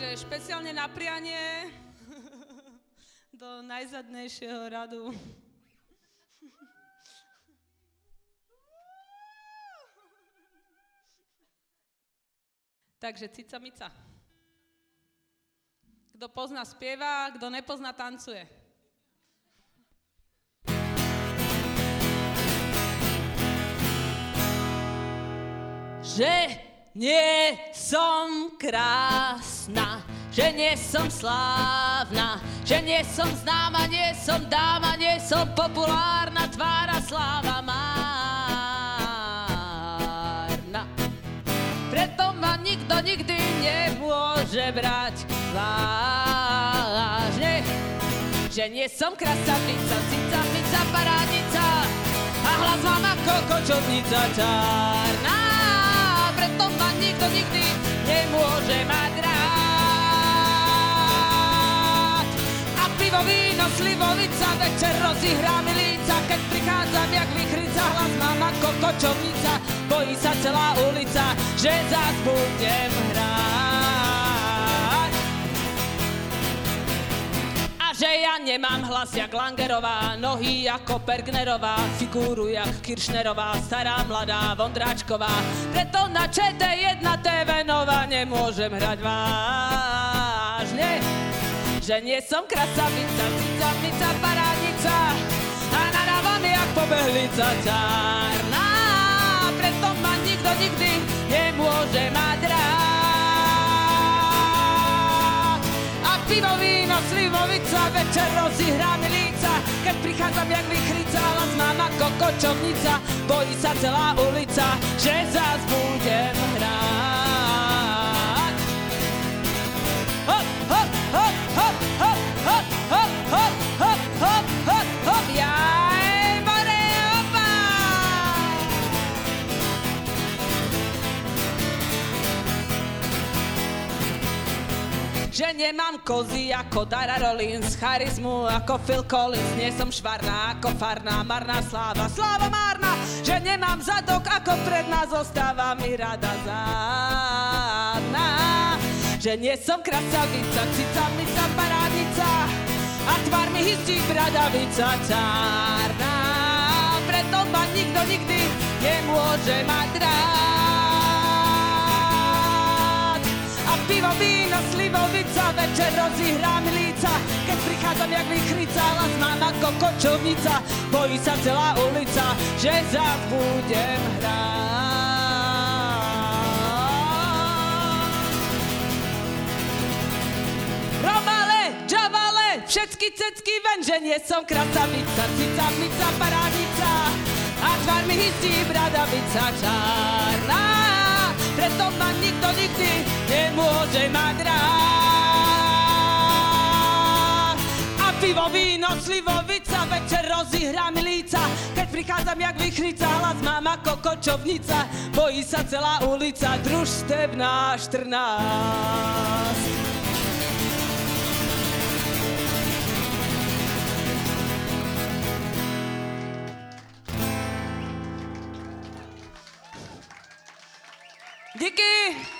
Takže špeciálne na prianie do najzadnejšieho radu. Takže cica mica. Kto pozná, spieva, kto nepozná, tancuje. Že nie som krásna, že nie som slávna, že nie som známa, nie som dáma, nie som populárna, tvára sláva márna. Preto ma nikto nikdy nemôže brať vážne, že nie som krasavica, cica, mica, parádica a hlas mám ako kočovnica čárna preto ma nikto nikdy nemôže mať rád. A pivo, víno, slivovica, večer rozihráme líca, keď prichádzam jak vychryca, hlas mám ako kočovnica, bojí sa celá ulica, že zás budem hrať. Nemám hlas jak Langerová, nohy ako Pergnerová, figúru jak Kiršnerová, stará mladá Vondráčková. Preto na ČT1 TV Nova nemôžem hrať vážne, že nie som krasavica, cicavica, parádica a nadávam jak pobehlica čárna. Preto ma nikto nikdy nemôže mať rád. pivo, víno, slivovica, večer rozihráme líca, keď prichádzam jak vychrica, hlas mám ako kočovnica, bojí sa celá ulica, že zás budem hrať. Že nemám kozy ako Dara Rollins, charizmu ako Phil Collins, nie som švarná ako farná, marná sláva, sláva márna, že nemám zadok ako predná, zostáva mi rada zádna. Že nie som krasavica, cica, mica, parádica a tvár mi hystí bradavica čárna. Preto ma nikto nikdy nemôže mať rád. Pivo, víno, slivovica, večer rozihrám líca, keď prichádzam jak vychrica, las mám ako kočovnica, bojí sa celá ulica, že zás budem hrať. Všetky cecky ven, že nie som krasavica, cica, mica, parádica a tvár mi hystí bradavica čárna. Preto ma nikto nikdy nemôže mať rád. A pivo, víno, slivovica, večer rozihrám líca, keď prichádzam jak vychrica, hlas mám ako kočovnica, bojí sa celá ulica, družstevná 14. Díky!